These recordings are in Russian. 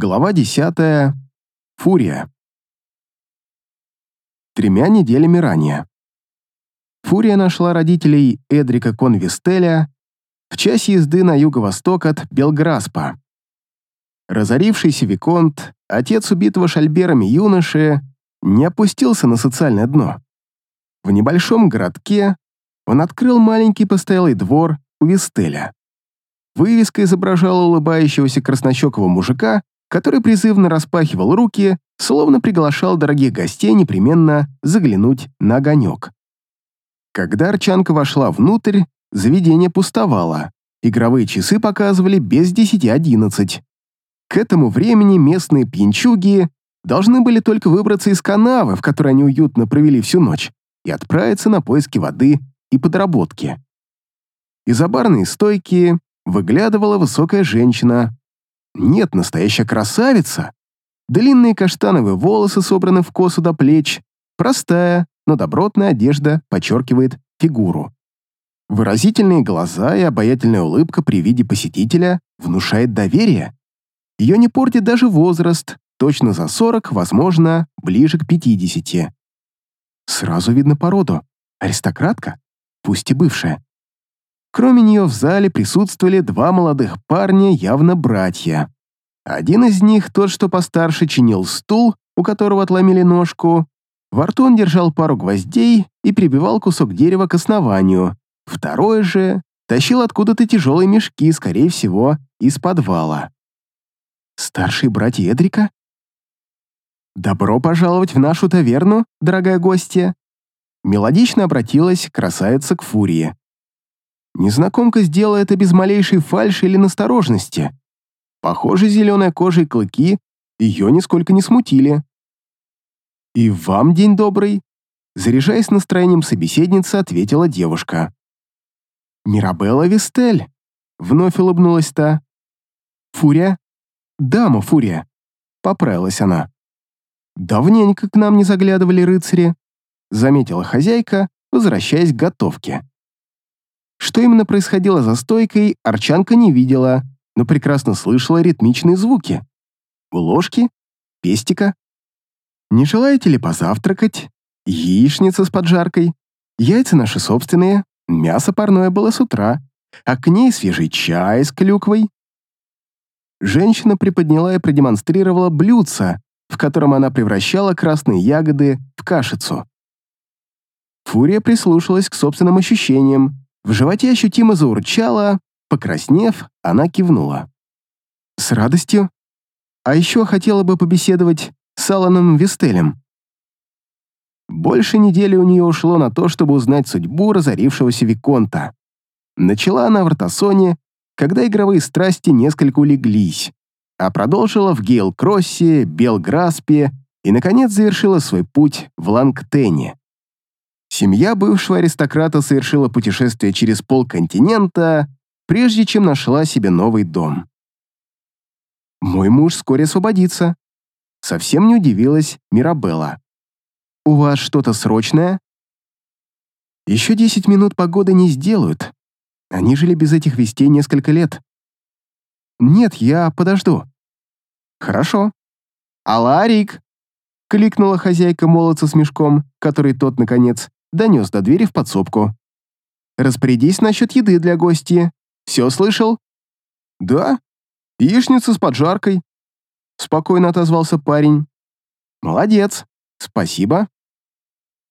Глава 10. Фурия. Тремя неделями ранее. Фурия нашла родителей Эдрика Конвистеля в часе езды на юго-восток от Белграспа. Разорившийся Виконт, отец убитого шальберами юноши, не опустился на социальное дно. В небольшом городке он открыл маленький постоялый двор у Вистеля. Вывеска изображала улыбающегося краснощекого мужика, который призывно распахивал руки, словно приглашал дорогих гостей непременно заглянуть на огонек. Когда Арчанка вошла внутрь, заведение пустовало. Игровые часы показывали без десяти одиннадцать. К этому времени местные пьянчуги должны были только выбраться из канавы, в которой они уютно провели всю ночь, и отправиться на поиски воды и подработки. Из-за барной стойки выглядывала высокая женщина. Нет, настоящая красавица. Длинные каштановые волосы собраны в косу до плеч, простая, но добротная одежда подчеркивает фигуру. Выразительные глаза и обаятельная улыбка при виде посетителя внушает доверие. Ее не портит даже возраст, точно за 40, возможно, ближе к 50. Сразу видно породу. Аристократка, пусть и бывшая. Кроме нее в зале присутствовали два молодых парня, явно братья. Один из них, тот, что постарше, чинил стул, у которого отломили ножку. Во рту он держал пару гвоздей и прибивал кусок дерева к основанию. Второй же тащил откуда-то тяжелые мешки, скорее всего, из подвала. Старший братья Эдрика? «Добро пожаловать в нашу таверну, дорогая гостья!» Мелодично обратилась красавица к Фурии. Незнакомка сделала это без малейшей фальши или насторожности. Похоже, зеленая кожа и клыки ее нисколько не смутили. «И вам день добрый», — заряжаясь настроением собеседницы, ответила девушка. «Мирабелла Вестель», — вновь улыбнулась та. «Фурия?» «Дама Фурия», — поправилась она. «Давненько к нам не заглядывали рыцари», — заметила хозяйка, возвращаясь к готовке. Что именно происходило за стойкой, Арчанка не видела, но прекрасно слышала ритмичные звуки. Ложки? Пестика? Не желаете ли позавтракать? Яичница с поджаркой? Яйца наши собственные, мясо парное было с утра, а к ней свежий чай с клюквой. Женщина приподняла и продемонстрировала блюдце, в котором она превращала красные ягоды в кашицу. Фурия прислушалась к собственным ощущениям, в животе ощутимо заурчало, покраснев, она кивнула. «С радостью. А еще хотела бы побеседовать с Аланом Вестелем». Больше недели у нее ушло на то, чтобы узнать судьбу разорившегося Виконта. Начала она в Ротасоне, когда игровые страсти несколько улеглись, а продолжила в Гейл-Кроссе, Белграспе и, наконец, завершила свой путь в Лангтене. Семья бывшего аристократа совершила путешествие через полконтинента, прежде чем нашла себе новый дом. «Мой муж вскоре освободится», — совсем не удивилась Мирабелла. «У вас что-то срочное?» «Еще десять минут погоды не сделают. Они жили без этих вестей несколько лет». «Нет, я подожду». «Хорошо». «Аларик!» — кликнула хозяйка молодца с мешком, который тот, наконец, донес до двери в подсобку. «Распорядись насчет еды для гостей. Все слышал?» «Да. Яичница с поджаркой», — спокойно отозвался парень. «Молодец. Спасибо».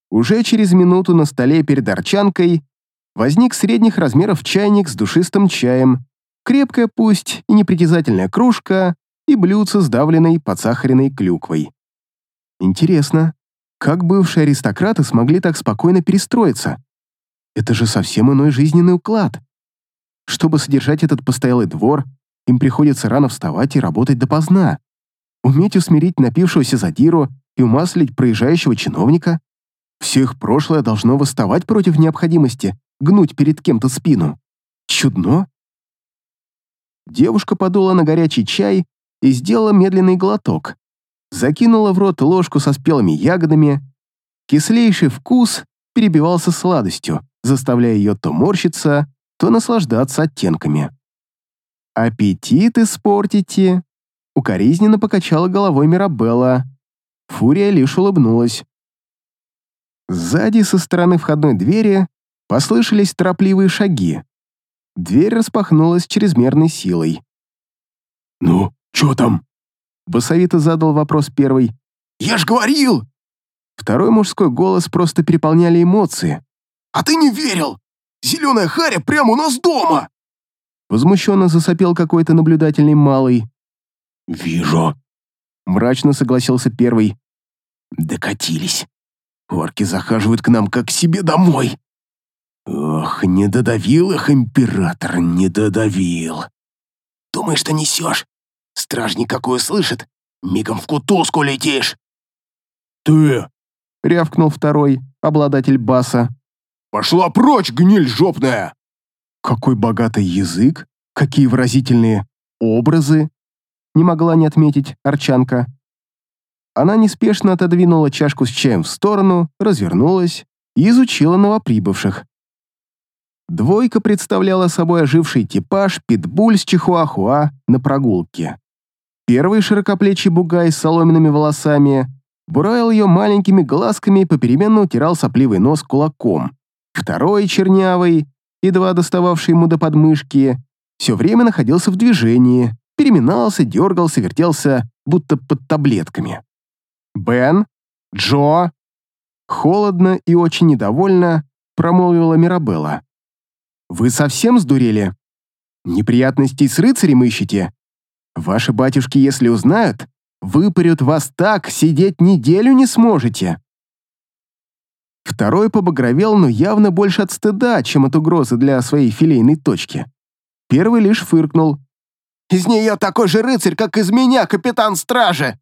Уже через минуту на столе перед арчанкой возник средних размеров чайник с душистым чаем, крепкая пусть и непритязательная кружка и блюдце с давленной подсахаренной клюквой. Интересно, как бывшие аристократы смогли так спокойно перестроиться? Это же совсем иной жизненный уклад. Чтобы содержать этот постоялый двор, им приходится рано вставать и работать допоздна. Уметь усмирить напившегося задиру и умаслить проезжающего чиновника? Все их прошлое должно восставать против необходимости гнуть перед кем-то спину. Чудно. Девушка подула на горячий чай и сделала медленный глоток, закинула в рот ложку со спелыми ягодами. Кислейший вкус перебивался сладостью, заставляя ее то морщиться, то наслаждаться оттенками. «Аппетит испортите», укоризненно покачала головой Мирабелла. Фурия лишь улыбнулась. Сзади, со стороны входной двери, послышались торопливые шаги. Дверь распахнулась чрезмерной силой. «Ну, чё там?» Басовито задал вопрос первый. «Я ж говорил!» Второй мужской голос просто переполняли эмоции. «А ты не верил! Зеленая харя прямо у нас дома!» Возмущенно засопел какой-то наблюдательный малый. «Вижу», — мрачно согласился первый. «Докатились. Орки захаживают к нам как к себе домой. Ох, не додавил их император, не додавил. Думаешь, что несешь? Стражник какой услышит, мигом в кутузку летишь». «Ты!» — рявкнул второй, обладатель баса. «Пошла прочь, гниль жопная!» Какой богатый язык, какие выразительные образы, не могла не отметить Арчанка. Она неспешно отодвинула чашку с чаем в сторону, развернулась и изучила новоприбывших. Двойка представляла собой оживший типаж питбуль с чихуахуа на прогулке. Первый широкоплечий бугай с соломенными волосами буравил ее маленькими глазками и попеременно утирал сопливый нос кулаком. Второй, чернявый, едва достававший ему до подмышки, все время находился в движении, переминался, дергался, вертелся, будто под таблетками. «Бен? Джо?» Холодно и очень недовольно промолвила Мирабелла. «Вы совсем сдурели? Неприятностей с рыцарем ищете? Ваши батюшки, если узнают, выпарют вас так, сидеть неделю не сможете». Второй побагровел, но явно больше от стыда, чем от угрозы для своей филейной точки. Первый лишь фыркнул. «Из нее такой же рыцарь, как из меня, капитан стражи!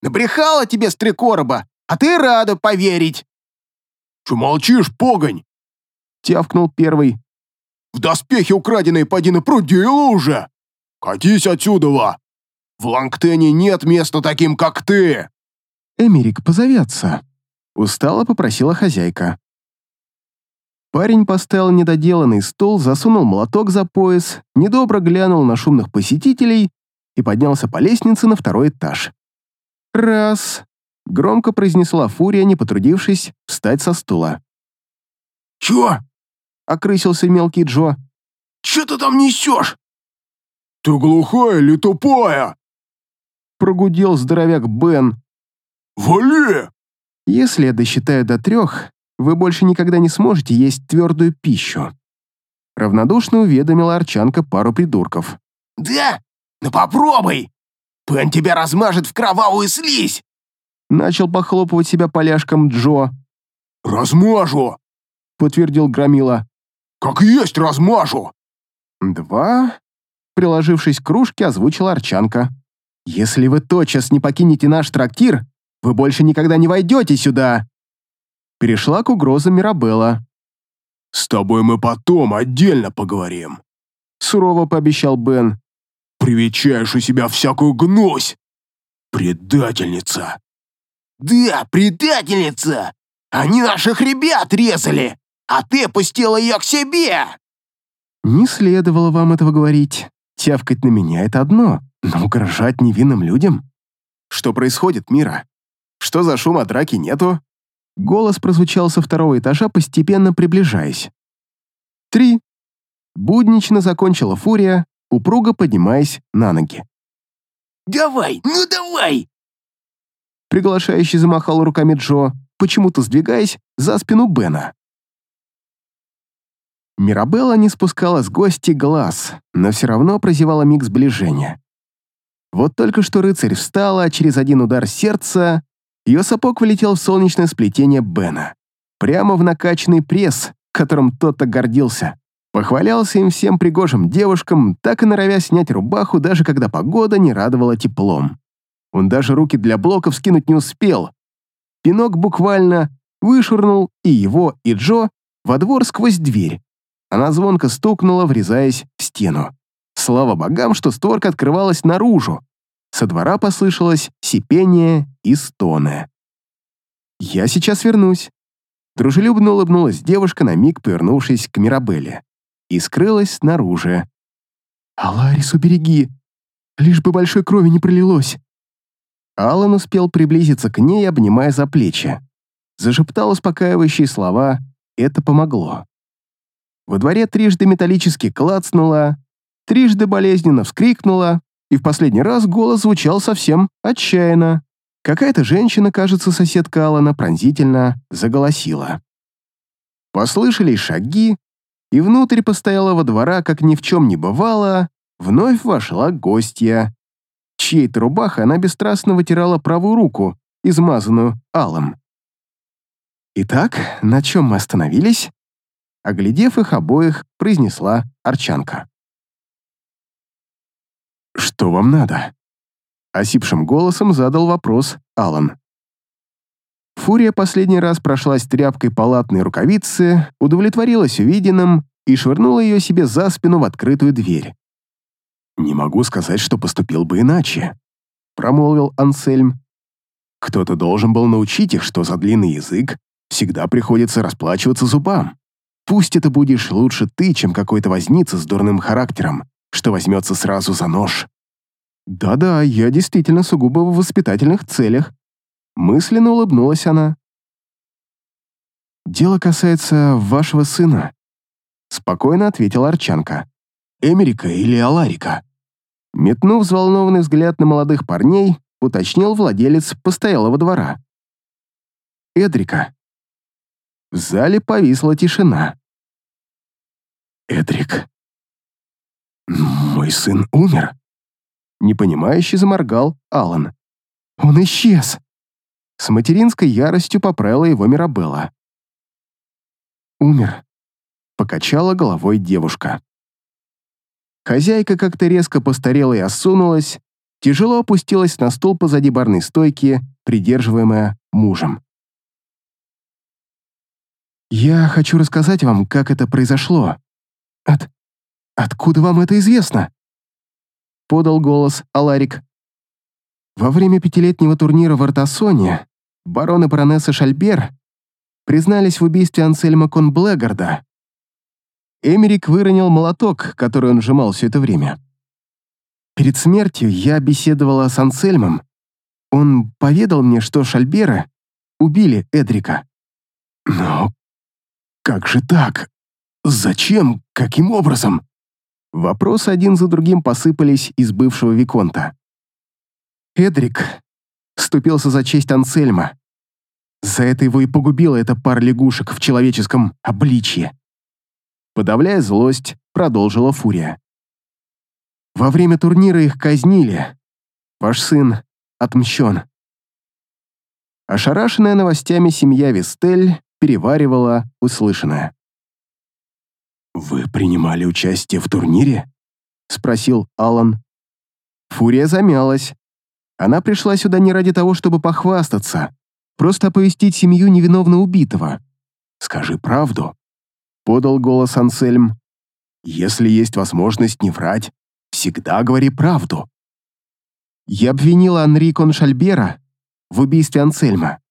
Набрехала тебе стрекороба, а ты рада поверить!» «Че молчишь, погонь?» Тявкнул первый. «В доспехе украденные поди напрудила уже! Катись отсюда! В Лангтене нет места таким, как ты!» «Эмерик позовется», Устало попросила хозяйка. Парень поставил недоделанный стол, засунул молоток за пояс, недобро глянул на шумных посетителей и поднялся по лестнице на второй этаж. «Раз!» — громко произнесла Фурия, не потрудившись встать со стула. «Чё?» — окрысился мелкий Джо. «Чё ты там несешь?» «Ты глухая или тупая?» Прогудел здоровяк Бен. «Вали!» Если я досчитаю до трех, вы больше никогда не сможете есть твердую пищу. Равнодушно уведомила Арчанка пару придурков. «Да? Ну попробуй! Пен тебя размажет в кровавую слизь!» Начал похлопывать себя поляшком Джо. «Размажу!» подтвердил Громила. «Как есть размажу!» «Два?» Приложившись к кружке, озвучила Арчанка. «Если вы тотчас не покинете наш трактир, вы больше никогда не войдете сюда!» Перешла к угрозам Мирабелла. «С тобой мы потом отдельно поговорим», — сурово пообещал Бен. «Привечаешь у себя всякую гнусь! Предательница!» «Да, предательница! Они наших ребят резали, а ты пустила ее к себе!» «Не следовало вам этого говорить. Тявкать на меня — это одно, но угрожать невинным людям...» «Что происходит, Мира?» Что за шум, а драки нету?» Голос прозвучал со второго этажа, постепенно приближаясь. «Три». Буднично закончила Фурия, упруго поднимаясь на ноги. «Давай, ну давай!» Приглашающий замахал руками Джо, почему-то сдвигаясь за спину Бена. Мирабелла не спускала с гостей глаз, но все равно прозевала миг сближения. Вот только что рыцарь встала, а через один удар сердца ее сапог влетел в солнечное сплетение Бена. Прямо в накачанный пресс, которым тот так гордился. Похвалялся им всем пригожим девушкам, так и норовя снять рубаху, даже когда погода не радовала теплом. Он даже руки для блоков скинуть не успел. Пинок буквально вышвырнул и его, и Джо во двор сквозь дверь. Она звонко стукнула, врезаясь в стену. Слава богам, что створка открывалась наружу, со двора послышалось сипение и стоны. «Я сейчас вернусь», — дружелюбно улыбнулась девушка, на миг повернувшись к Мирабелле, и скрылась снаружи. «Аларис, убереги!» Лишь бы большой крови не пролилось. Алан успел приблизиться к ней, обнимая за плечи. Зашептал успокаивающие слова, это помогло. Во дворе трижды металлически клацнуло, трижды болезненно вскрикнула, и в последний раз голос звучал совсем отчаянно. Какая-то женщина, кажется, соседка Алана, пронзительно заголосила. Послышались шаги, и внутрь постоялого двора, как ни в чем не бывало, вновь вошла гостья. Чьей-то рубахой она бесстрастно вытирала правую руку, измазанную алым. «Итак, на чем мы остановились?» Оглядев их обоих, произнесла Арчанка. «Что вам надо?» Осипшим голосом задал вопрос Алан. Фурия последний раз прошлась тряпкой палатной рукавицы, удовлетворилась увиденным и швырнула ее себе за спину в открытую дверь. «Не могу сказать, что поступил бы иначе», — промолвил Ансельм. «Кто-то должен был научить их, что за длинный язык всегда приходится расплачиваться зубам. Пусть это будешь лучше ты, чем какой-то возница с дурным характером, что возьмется сразу за нож». «Да-да, я действительно сугубо в воспитательных целях», — мысленно улыбнулась она. «Дело касается вашего сына», — спокойно ответила Арчанка. «Эмерика или Аларика?» Метнув взволнованный взгляд на молодых парней, уточнил владелец постоялого двора. «Эдрика». В зале повисла тишина. «Эдрик, мой сын умер?» непонимающе заморгал Алан. «Он исчез!» С материнской яростью поправила его Мирабелла. «Умер», — покачала головой девушка. Хозяйка как-то резко постарела и осунулась, тяжело опустилась на стул позади барной стойки, придерживаемая мужем. «Я хочу рассказать вам, как это произошло. От... Откуда вам это известно?» подал голос Аларик. Во время пятилетнего турнира в Артасоне барон и Шальбер признались в убийстве Ансельма Конблегарда. Эмерик выронил молоток, который он сжимал все это время. Перед смертью я беседовала с Ансельмом. Он поведал мне, что Шальбера убили Эдрика. Но как же так? Зачем? Каким образом? Вопросы один за другим посыпались из бывшего Виконта. Эдрик вступился за честь Ансельма. За это его и погубила эта пара лягушек в человеческом обличье. Подавляя злость, продолжила Фурия. Во время турнира их казнили. Ваш сын отмщен. Ошарашенная новостями семья Вестель переваривала услышанное. «Вы принимали участие в турнире?» — спросил Алан. Фурия замялась. Она пришла сюда не ради того, чтобы похвастаться, просто оповестить семью невиновно убитого. «Скажи правду», — подал голос Ансельм. «Если есть возможность не врать, всегда говори правду». Я обвинила Анри Коншальбера в убийстве Ансельма.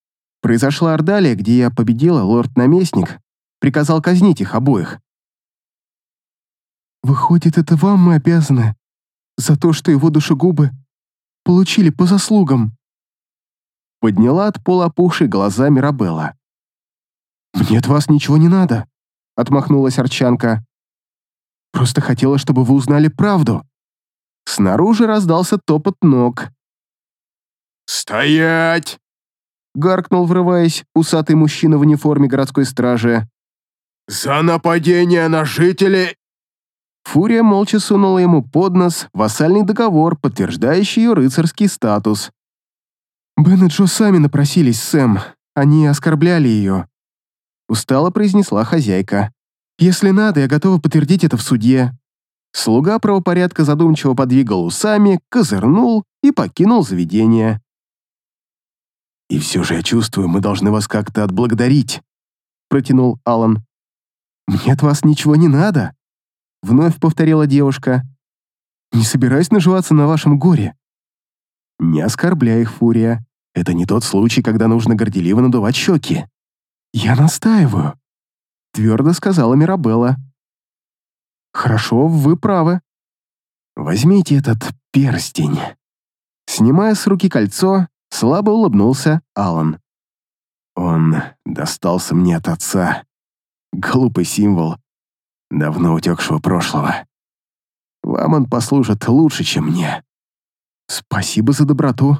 Произошла Ордалия, где я победила, лорд-наместник приказал казнить их обоих. Выходит, это вам мы обязаны за то, что его душегубы получили по заслугам. Подняла от пола опухшие глаза Мирабелла. «Мне от вас ничего не надо», — отмахнулась Арчанка. «Просто хотела, чтобы вы узнали правду». Снаружи раздался топот ног. «Стоять!» — гаркнул, врываясь, усатый мужчина в униформе городской стражи. «За нападение на жителей Фурия молча сунула ему под нос вассальный договор, подтверждающий ее рыцарский статус. «Бен и Джо сами напросились, Сэм. Они оскорбляли ее», — устало произнесла хозяйка. «Если надо, я готова подтвердить это в суде». Слуга правопорядка задумчиво подвигал усами, козырнул и покинул заведение. «И все же я чувствую, мы должны вас как-то отблагодарить», — протянул Алан. «Мне от вас ничего не надо», Вновь повторила девушка. «Не собираюсь наживаться на вашем горе». «Не оскорбляй их, Фурия. Это не тот случай, когда нужно горделиво надувать щеки». «Я настаиваю», — твердо сказала Мирабелла. «Хорошо, вы правы. Возьмите этот перстень. Снимая с руки кольцо, слабо улыбнулся Алан. Он достался мне от отца. Глупый символ давно утекшего прошлого. Вам он послужит лучше, чем мне. Спасибо за доброту.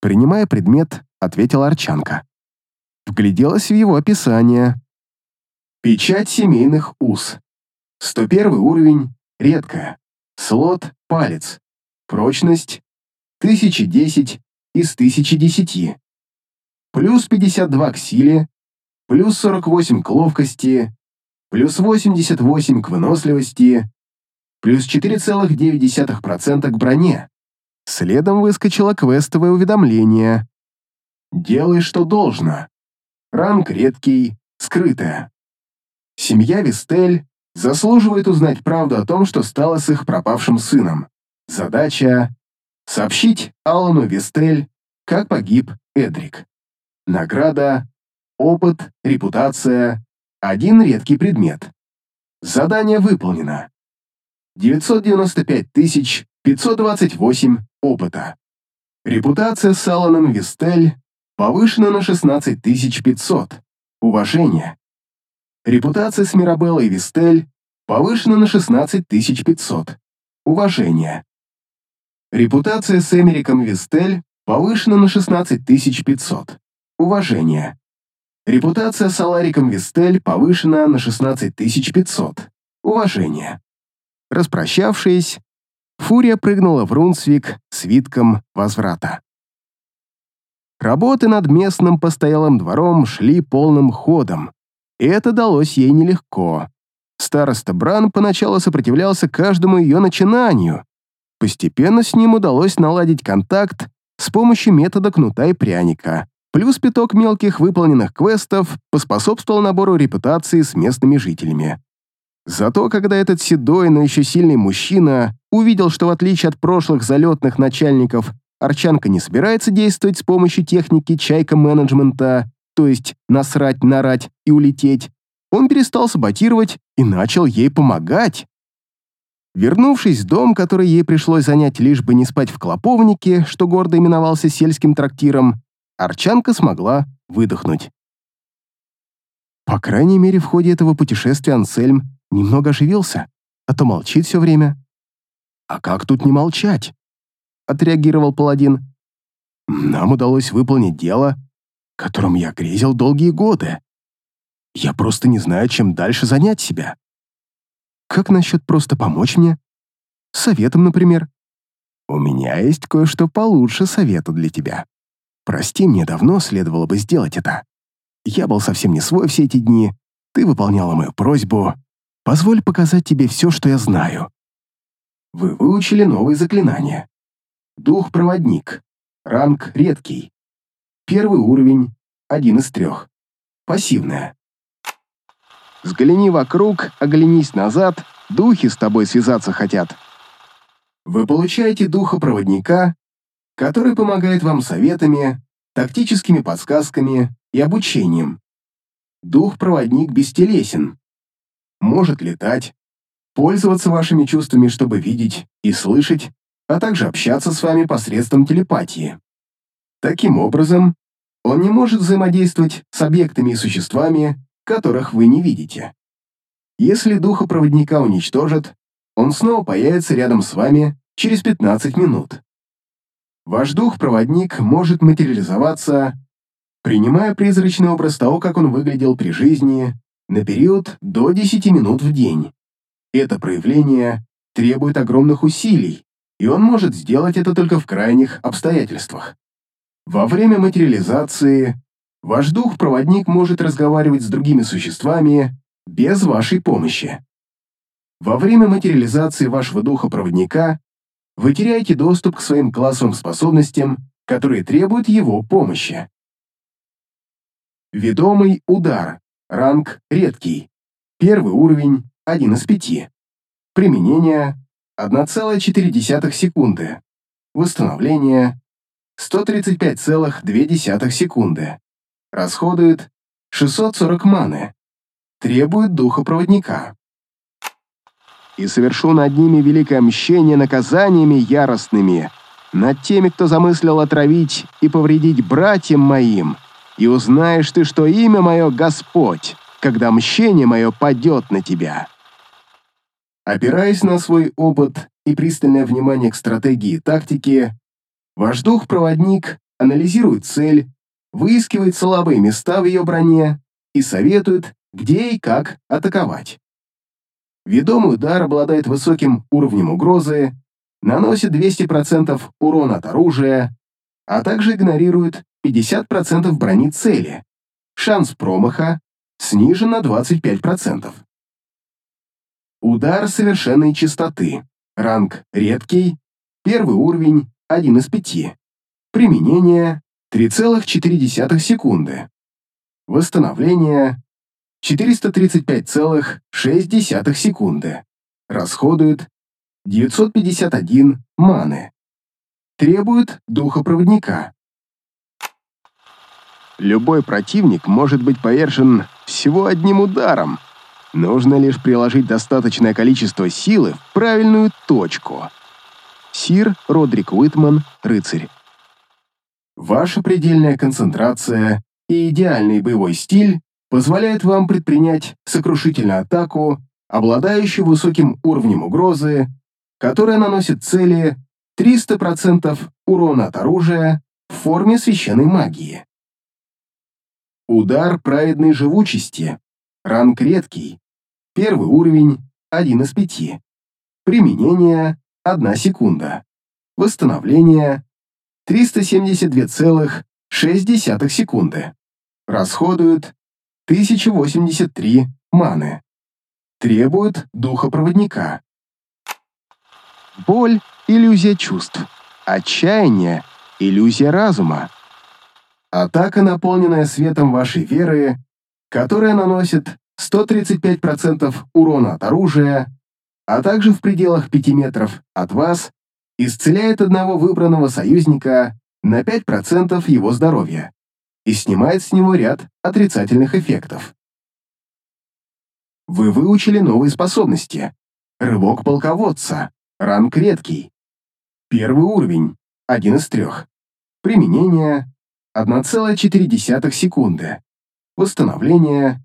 Принимая предмет, ответила Арчанка. Вгляделась в его описание. Печать семейных уз. 101 уровень, редкая. Слот, палец. Прочность 1010 из 1010. Плюс 52 к силе, плюс 48 к ловкости, плюс 88 к выносливости, плюс 4,9% к броне. Следом выскочило квестовое уведомление. «Делай, что должно. Ранг редкий, скрытая. Семья Вистель заслуживает узнать правду о том, что стало с их пропавшим сыном. Задача — сообщить Алану Вистель, как погиб Эдрик. Награда — опыт, репутация, один редкий предмет. Задание выполнено. 995 528 опыта. Репутация с Аланом Вистель повышена на 16 500. Уважение. Репутация с Мирабеллой Вистель повышена на 16 500. Уважение. Репутация с Эмериком Вистель повышена на 16 500. Уважение. Репутация с Алариком Вистель повышена на 16 500. Уважение. Распрощавшись, Фурия прыгнула в Рунсвик с витком возврата. Работы над местным постоялым двором шли полным ходом, и это далось ей нелегко. Староста Бран поначалу сопротивлялся каждому ее начинанию. Постепенно с ним удалось наладить контакт с помощью метода кнута и пряника. Плюс пяток мелких выполненных квестов поспособствовал набору репутации с местными жителями. Зато когда этот седой, но еще сильный мужчина увидел, что в отличие от прошлых залетных начальников Арчанка не собирается действовать с помощью техники чайка-менеджмента, то есть насрать, нарать и улететь, он перестал саботировать и начал ей помогать. Вернувшись в дом, который ей пришлось занять лишь бы не спать в клоповнике, что гордо именовался сельским трактиром, Арчанка смогла выдохнуть. По крайней мере, в ходе этого путешествия Ансельм немного оживился, а то молчит все время. «А как тут не молчать?» отреагировал паладин. «Нам удалось выполнить дело, которым я грезил долгие годы. Я просто не знаю, чем дальше занять себя. Как насчет просто помочь мне? Советом, например. У меня есть кое-что получше совета для тебя. Прости, мне давно следовало бы сделать это. Я был совсем не свой все эти дни, ты выполняла мою просьбу. Позволь показать тебе все, что я знаю. Вы выучили новые заклинания. Дух-проводник. Ранг редкий. Первый уровень, один из трех. Пассивная. Взгляни вокруг, оглянись назад, духи с тобой связаться хотят. Вы получаете духа-проводника, который помогает вам советами, тактическими подсказками и обучением. Дух-проводник бестелесен. Может летать, пользоваться вашими чувствами, чтобы видеть и слышать, а также общаться с вами посредством телепатии. Таким образом, он не может взаимодействовать с объектами и существами, которых вы не видите. Если духа проводника уничтожат, он снова появится рядом с вами через 15 минут. Ваш дух-проводник может материализоваться, принимая призрачный образ того, как он выглядел при жизни, на период до 10 минут в день. Это проявление требует огромных усилий, и он может сделать это только в крайних обстоятельствах. Во время материализации ваш дух-проводник может разговаривать с другими существами без вашей помощи. Во время материализации вашего духа-проводника вы теряете доступ к своим классовым способностям, которые требуют его помощи. Ведомый удар. Ранг редкий. Первый уровень, 1 из 5. Применение 1,4 секунды. Восстановление 135,2 секунды. Расходует 640 маны. Требует духа проводника. и совершу над ними великое мщение наказаниями яростными, над теми, кто замыслил отравить и повредить братьям моим, и узнаешь ты, что имя мое Господь, когда мщение мое падет на тебя». Опираясь на свой опыт и пристальное внимание к стратегии и тактике, ваш дух-проводник анализирует цель, выискивает слабые места в ее броне и советует, где и как атаковать. Ведомый удар обладает высоким уровнем угрозы, наносит 200% урона от оружия, а также игнорирует 50% брони цели. Шанс промаха снижен на 25%. Удар совершенной частоты. Ранг редкий. Первый уровень 1 из 5. Применение 3,4 секунды. Восстановление 435,6 секунды. Расходует 951 маны. Требует духопроводника. Любой противник может быть повержен всего одним ударом. Нужно лишь приложить достаточное количество силы в правильную точку. Сир Родрик Уитман, рыцарь. Ваша предельная концентрация и идеальный боевой стиль позволяют вам предпринять сокрушительную атаку, обладающую высоким уровнем угрозы, которая наносит цели 300% урона от оружия в форме священной магии. Удар праведной живучести. Ранг редкий. Первый уровень — 1 из 5. Применение — 1 секунда. Восстановление — 372,6 секунды. Расходует 1083 маны. Требует духопроводника. Боль — иллюзия чувств. Отчаяние — иллюзия разума. Атака, наполненная светом вашей веры, которая наносит 135% урона от оружия, а также в пределах 5 метров от вас, исцеляет одного выбранного союзника на 5% его здоровья и снимает с него ряд отрицательных эффектов. Вы выучили новые способности. Рывок полководца. Ранг редкий. Первый уровень. Один из трех. Применение 1,4 секунды. Восстановление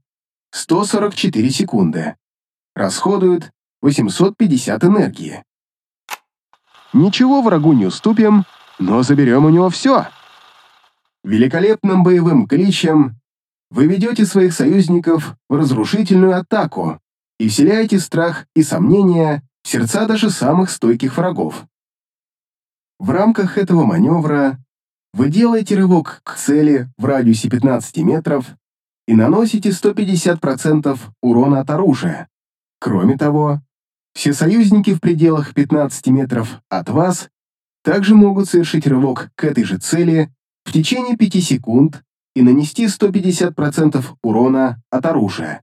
144 секунды. Расходует 850 энергии. Ничего врагу не уступим, но заберем у него все. Великолепным боевым кличем вы ведете своих союзников в разрушительную атаку и вселяете страх и сомнения в сердца даже самых стойких врагов. В рамках этого маневра вы делаете рывок к цели в радиусе 15 метров и наносите 150% урона от оружия. Кроме того, все союзники в пределах 15 метров от вас также могут совершить рывок к этой же цели в течение 5 секунд и нанести 150% урона от оружия.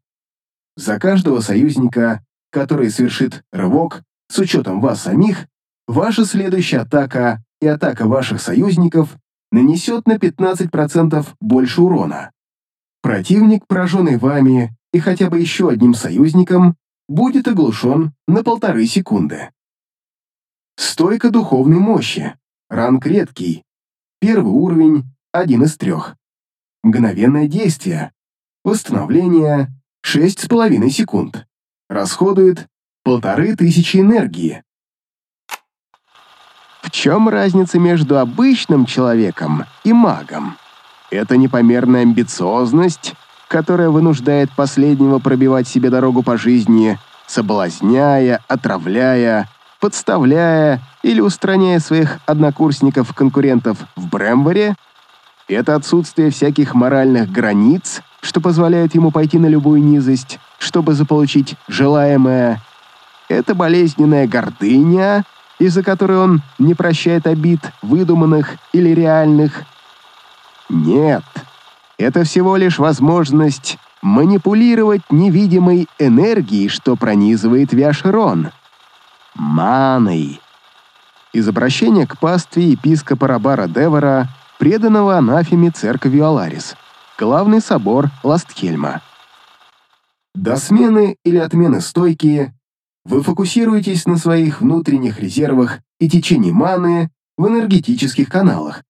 За каждого союзника, который совершит рывок, с учетом вас самих, ваша следующая атака и атака ваших союзников нанесет на 15% больше урона. Противник, пораженный вами и хотя бы еще одним союзником, будет оглушен на полторы секунды. Стойка духовной мощи. Ранг редкий. Первый уровень — один из трех. Мгновенное действие. Восстановление — шесть с половиной секунд. Расходует полторы тысячи энергии. В чем разница между обычным человеком и магом? Это непомерная амбициозность, которая вынуждает последнего пробивать себе дорогу по жизни, соблазняя, отравляя, подставляя или устраняя своих однокурсников-конкурентов в Брэмворе, это отсутствие всяких моральных границ, что позволяет ему пойти на любую низость, чтобы заполучить желаемое, это болезненная гордыня, из-за которой он не прощает обид, выдуманных или реальных. Нет, это всего лишь возможность манипулировать невидимой энергией, что пронизывает Виашерон. Маной. Из обращения к пастве епископа Рабара Девора, преданного анафеме церковью Аларис, главный собор Ластхельма. До смены или отмены стойки вы фокусируетесь на своих внутренних резервах и течении маны в энергетических каналах.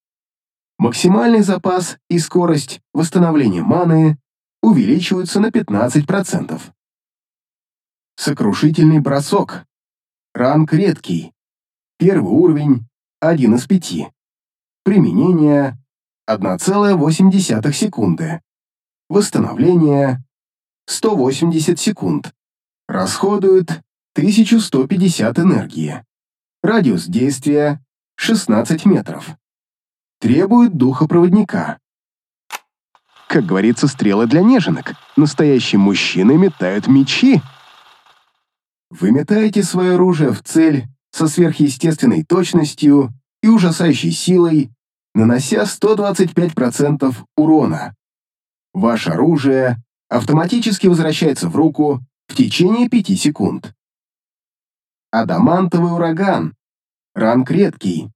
Максимальный запас и скорость восстановления маны увеличиваются на 15%. Сокрушительный бросок. Ранг редкий. Первый уровень – 1 из 5. Применение – 1,8 секунды. Восстановление – 180 секунд. Расходует 1150 энергии. Радиус действия – 16 метров. Требует духа проводника. Как говорится, стрелы для неженок. Настоящие мужчины метают мечи. Вы метаете свое оружие в цель со сверхъестественной точностью и ужасающей силой, нанося 125% урона. Ваше оружие автоматически возвращается в руку в течение 5 секунд. Адамантовый ураган. Ранг редкий.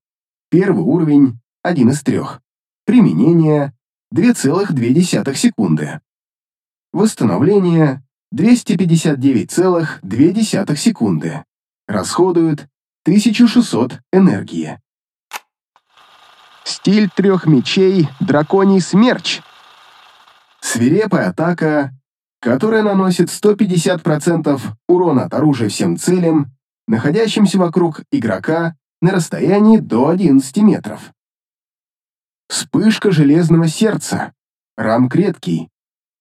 Первый уровень – один из трех. Применение – 2,2 секунды. Восстановление – 259,2 секунды. Расходует 1600 энергии. Стиль трех мечей «Драконий смерч». Свирепая атака, которая наносит 150% урона от оружия всем целям, находящимся вокруг игрока на расстоянии до 11 метров. Вспышка железного сердца. Ранг редкий.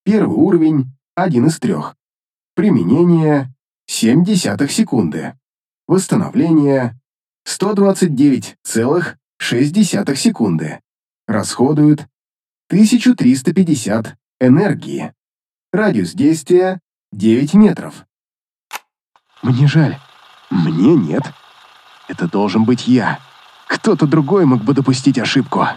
Первый уровень – один из трех. Применение – 7 десятых секунды. Восстановление – 129,6 секунды. Расходует 1350 энергии. Радиус действия – 9 метров. Мне жаль. Мне нет. Это должен быть я. Кто-то другой мог бы допустить ошибку.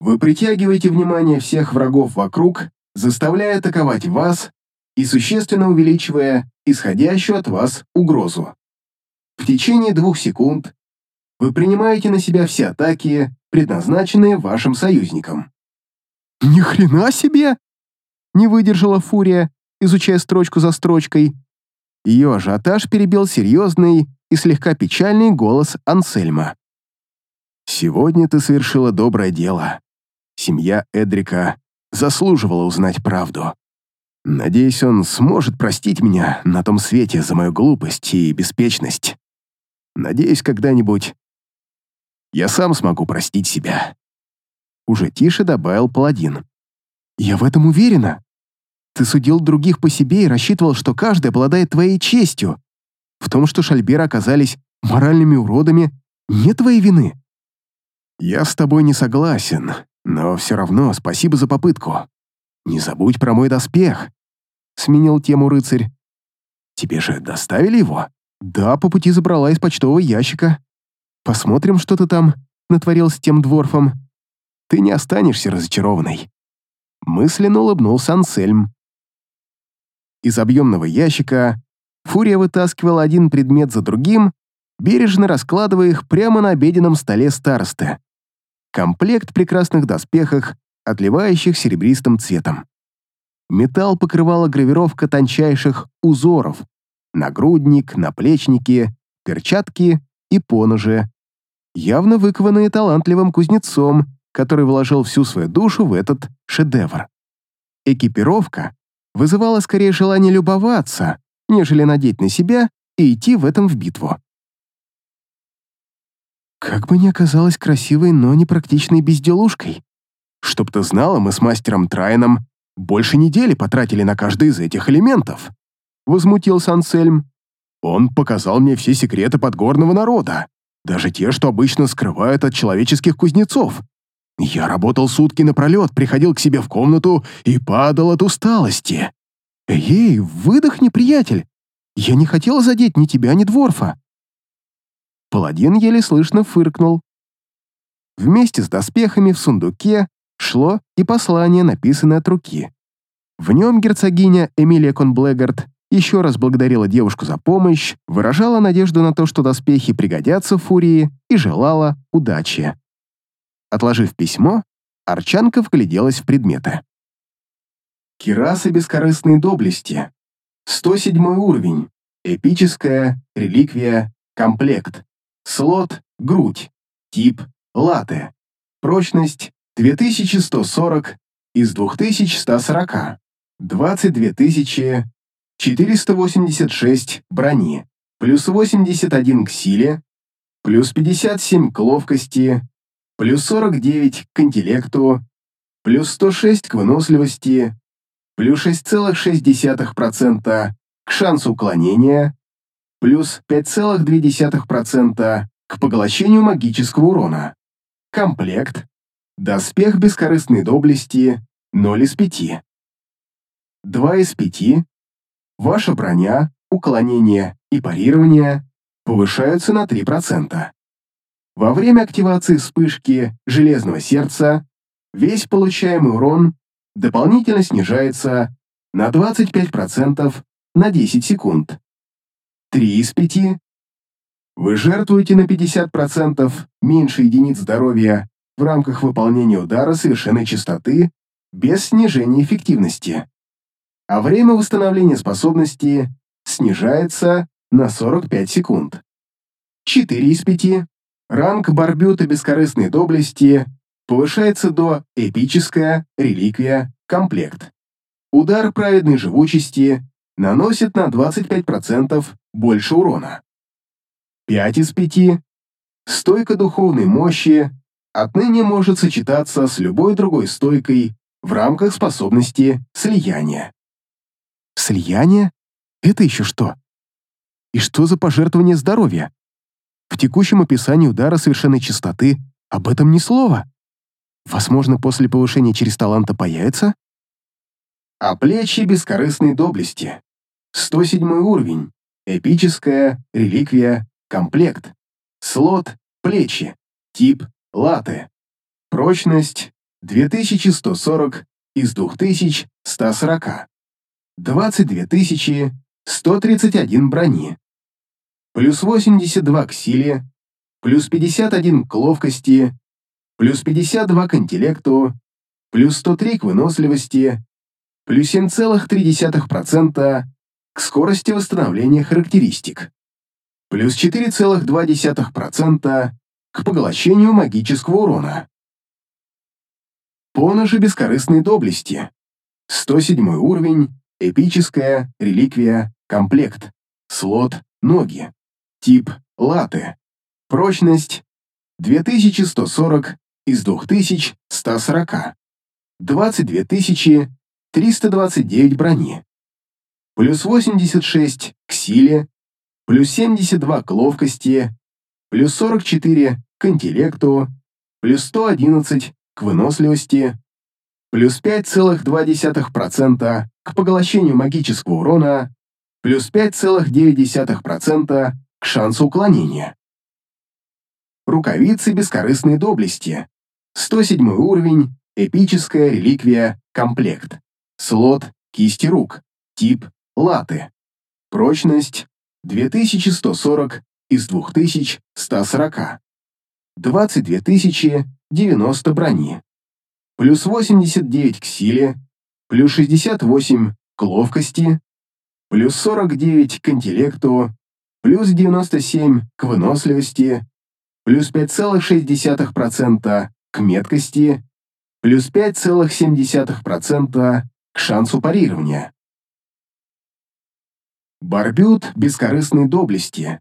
Вы притягиваете внимание всех врагов вокруг, заставляя атаковать вас и существенно увеличивая исходящую от вас угрозу. В течение двух секунд вы принимаете на себя все атаки, предназначенные вашим союзникам. «Ни хрена себе!» Не выдержала Фурия, изучая строчку за строчкой. Ее ажиотаж перебил серьезный и слегка печальный голос Ансельма. «Сегодня ты совершила доброе дело. Семья Эдрика заслуживала узнать правду. Надеюсь, он сможет простить меня на том свете за мою глупость и беспечность. Надеюсь, когда-нибудь я сам смогу простить себя. Уже тише добавил паладин. Я в этом уверена. Ты судил других по себе и рассчитывал, что каждый обладает твоей честью. В том, что Шальберы оказались моральными уродами, нет твоей вины. Я с тобой не согласен, но все равно спасибо за попытку. Не забудь про мой доспех. Сменил тему рыцарь. Тебе же доставили его? Да, по пути забрала из почтового ящика. Посмотрим, что ты там натворил с тем дворфом. Ты не останешься разочарованной. Мысленно улыбнулся Ансельм. Из объемного ящика Фурия вытаскивала один предмет за другим, бережно раскладывая их прямо на обеденном столе старосты комплект прекрасных доспехах, отливающих серебристым цветом. Металл покрывала гравировка тончайших узоров, нагрудник, наплечники, перчатки и поножи, явно выкованные талантливым кузнецом, который вложил всю свою душу в этот шедевр. Экипировка вызывала скорее желание любоваться, нежели надеть на себя и идти в этом в битву. Как бы ни оказалась красивой, но непрактичной безделушкой. Чтоб ты знала, мы с мастером Трайном больше недели потратили на каждый из этих элементов. Возмутился Ансельм. Он показал мне все секреты подгорного народа, даже те, что обычно скрывают от человеческих кузнецов. Я работал сутки напролет, приходил к себе в комнату и падал от усталости. Эй, выдохни, приятель. Я не хотел задеть ни тебя, ни Дворфа. Паладин еле слышно фыркнул. Вместе с доспехами в сундуке шло и послание, написанное от руки. В нем герцогиня Эмилия Конблегард еще раз благодарила девушку за помощь, выражала надежду на то, что доспехи пригодятся Фурии, и желала удачи. Отложив письмо, Арчанка вгляделась в предметы. Кирасы бескорыстной доблести. 107 уровень. эпическая, реликвия, комплект. Слот – грудь. Тип – латте. Прочность – 2140 из 2140. 22486 брони. Плюс 81 к силе. Плюс 57 к ловкости. Плюс 49 к интеллекту. Плюс 106 к выносливости. Плюс 6,6% к шансу уклонения плюс 5,2% к поглощению магического урона. Комплект. Доспех бескорыстной доблести 0 из 5. 2 из 5. Ваша броня, уклонение и парирование повышаются на 3%. Во время активации вспышки Железного Сердца весь получаемый урон дополнительно снижается на 25% на 10 секунд. 3 из 5. Вы жертвуете на 50% меньше единиц здоровья в рамках выполнения удара совершенной частоты без снижения эффективности, а время восстановления способности снижается на 45 секунд. 4 из 5. Ранг Барбюта Бескорыстной Доблести повышается до Эпическая, Реликвия, Комплект. Удар Праведной Живучести наносит на 25% больше урона. 5 из 5. Стойка духовной мощи отныне может сочетаться с любой другой стойкой в рамках способности слияния. Слияние? Это еще что? И что за пожертвование здоровья? В текущем описании удара совершенной частоты об этом ни слова. Возможно, после повышения через таланта появится? А плечи бескорыстной доблести. 107 уровень. Эпическая, реликвия, комплект. Слот, плечи. Тип, латы. Прочность 2140 из 2140. 22131 брони. Плюс 82 к силе. Плюс 51 к ловкости. Плюс 52 к интеллекту. Плюс 103 к выносливости. Плюс 7,3% к скорости восстановления характеристик, плюс 4,2% к поглощению магического урона. Поножи бескорыстной доблести. 107 уровень, эпическая, реликвия, комплект, слот, ноги, тип, латы, прочность 2140 из 2140, 22329 брони плюс 86 к силе, плюс 72 к ловкости, плюс 44 к интеллекту, плюс 111 к выносливости, плюс 5,2% к поглощению магического урона, плюс 5,9% к шансу уклонения. Рукавицы бескорыстной доблести. 107 уровень, эпическая реликвия, комплект. Слот кисти рук. Тип латы. Прочность 2140 из 2140. 22090 брони. Плюс 89 к силе, плюс 68 к ловкости, плюс 49 к интеллекту, плюс 97 к выносливости, плюс 5,6% к меткости, плюс 5,7% к шансу парирования. Барбют бескорыстной доблести.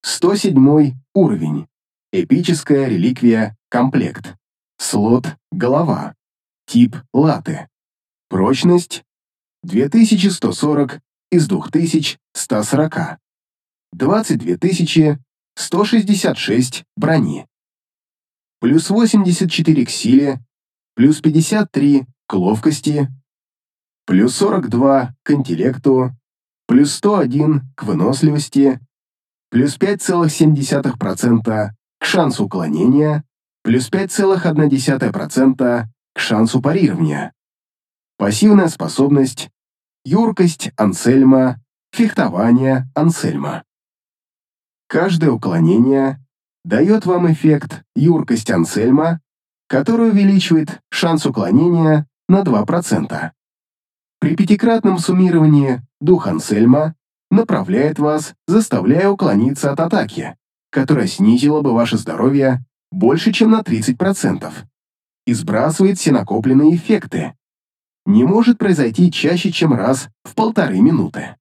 107 уровень. Эпическая реликвия комплект. Слот голова. Тип латы. Прочность 2140 из 2140. 22166 брони. Плюс 84 к силе, плюс 53 к ловкости, плюс 42 к интеллекту, плюс 101 к выносливости, плюс 5,7% к шансу уклонения, плюс 5,1% к шансу парирования. Пассивная способность, юркость Ансельма, фехтование Ансельма. Каждое уклонение дает вам эффект юркость Ансельма, который увеличивает шанс уклонения на 2%. При пятикратном суммировании дух Ансельма направляет вас, заставляя уклониться от атаки, которая снизила бы ваше здоровье больше, чем на 30%, и сбрасывает все накопленные эффекты. Не может произойти чаще, чем раз в полторы минуты.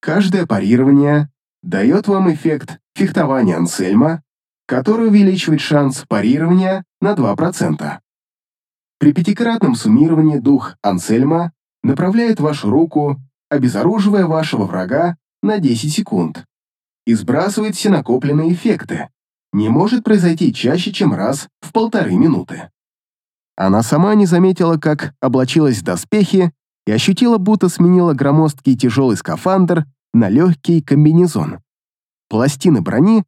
Каждое парирование дает вам эффект фехтования Ансельма, который увеличивает шанс парирования на 2%. При пятикратном суммировании дух Ансельма направляет вашу руку, обезоруживая вашего врага на 10 секунд, и сбрасывает все накопленные эффекты. Не может произойти чаще, чем раз в полторы минуты. Она сама не заметила, как облачилась в доспехи и ощутила, будто сменила громоздкий тяжелый скафандр на легкий комбинезон. Пластины брони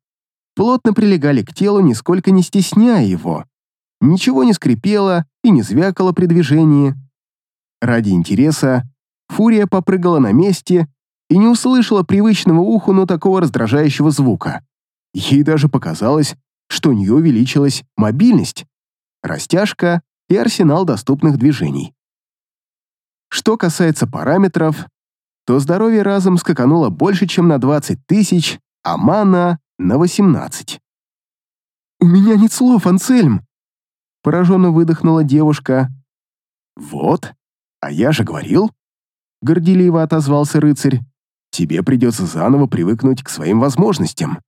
плотно прилегали к телу, нисколько не стесняя его. Ничего не скрипело и не звякало при движении. Ради интереса Фурия попрыгала на месте и не услышала привычного уху, но такого раздражающего звука. Ей даже показалось, что у нее увеличилась мобильность, растяжка и арсенал доступных движений. Что касается параметров, то здоровье разом скакануло больше, чем на 20 тысяч, а мана — на 18. «У меня нет слов, Ансельм!» Пораженно выдохнула девушка. «Вот, а я же говорил!» Горделиво отозвался рыцарь. «Тебе придется заново привыкнуть к своим возможностям.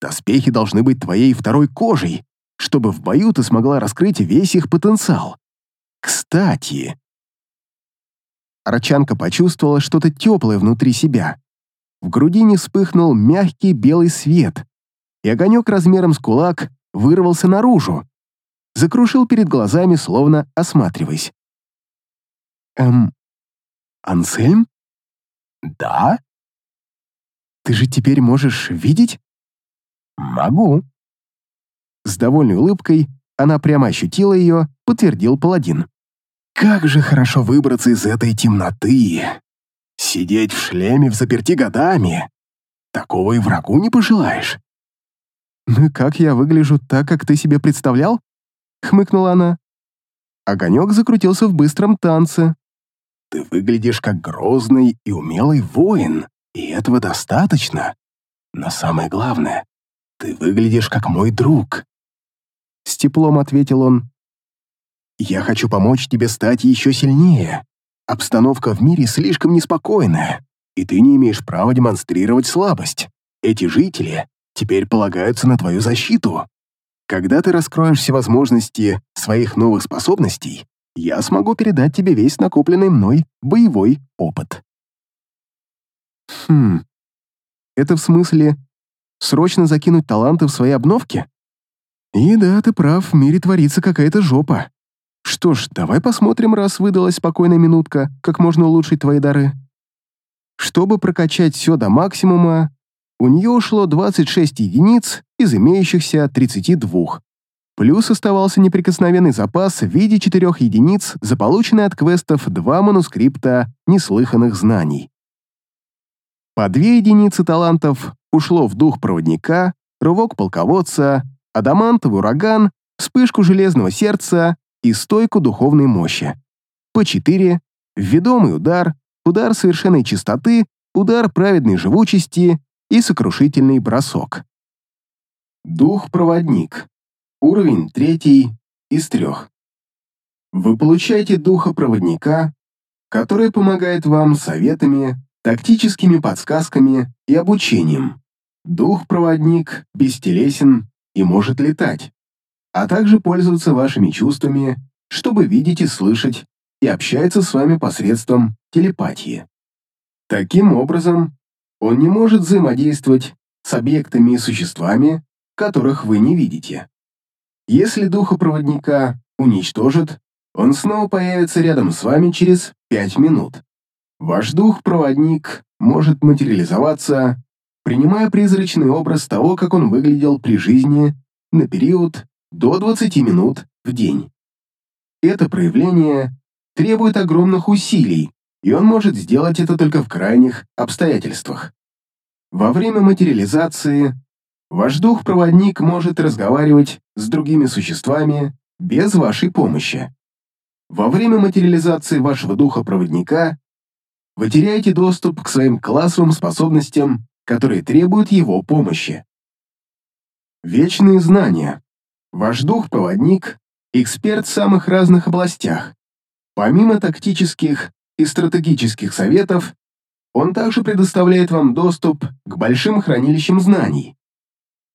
Доспехи должны быть твоей второй кожей, чтобы в бою ты смогла раскрыть весь их потенциал. Кстати...» Арчанка почувствовала что-то теплое внутри себя. В грудине вспыхнул мягкий белый свет, и огонек размером с кулак вырвался наружу. Закрушил перед глазами, словно осматриваясь. «Эм, Ансельм?» «Да?» «Ты же теперь можешь видеть?» «Могу». С довольной улыбкой она прямо ощутила ее, подтвердил паладин. «Как же хорошо выбраться из этой темноты! Сидеть в шлеме в заперти годами! Такого и врагу не пожелаешь!» «Ну и как я выгляжу так, как ты себе представлял?» — хмыкнула она. Огонек закрутился в быстром танце, ты выглядишь как грозный и умелый воин, и этого достаточно. Но самое главное, ты выглядишь как мой друг. С теплом ответил он. Я хочу помочь тебе стать еще сильнее. Обстановка в мире слишком неспокойная, и ты не имеешь права демонстрировать слабость. Эти жители теперь полагаются на твою защиту. Когда ты раскроешь все возможности своих новых способностей, я смогу передать тебе весь накопленный мной боевой опыт. Хм, это в смысле срочно закинуть таланты в свои обновки? И да, ты прав, в мире творится какая-то жопа. Что ж, давай посмотрим, раз выдалась спокойная минутка, как можно улучшить твои дары. Чтобы прокачать все до максимума, у нее ушло 26 единиц из имеющихся 32. Плюс оставался неприкосновенный запас в виде четырех единиц, за полученные от квестов два манускрипта неслыханных знаний. По две единицы талантов ушло в дух проводника, рывок полководца, адамантовый ураган, вспышку железного сердца и стойку духовной мощи. По четыре — ведомый удар, удар совершенной чистоты, удар праведной живучести и сокрушительный бросок. Дух-проводник. Уровень третий из трех. Вы получаете духа проводника, который помогает вам советами, тактическими подсказками и обучением. Дух-проводник бестелесен и может летать, а также пользоваться вашими чувствами, чтобы видеть и слышать, и общается с вами посредством телепатии. Таким образом, он не может взаимодействовать с объектами и существами, которых вы не видите. Если духопроводника уничтожат, он снова появится рядом с вами через 5 минут. Ваш дух-проводник может материализоваться, принимая призрачный образ того, как он выглядел при жизни на период до 20 минут в день. Это проявление требует огромных усилий, и он может сделать это только в крайних обстоятельствах. Во время материализации Ваш дух-проводник может разговаривать с другими существами без вашей помощи. Во время материализации вашего духа-проводника вы теряете доступ к своим классовым способностям, которые требуют его помощи. Вечные знания. Ваш дух-проводник – эксперт в самых разных областях. Помимо тактических и стратегических советов, он также предоставляет вам доступ к большим хранилищам знаний.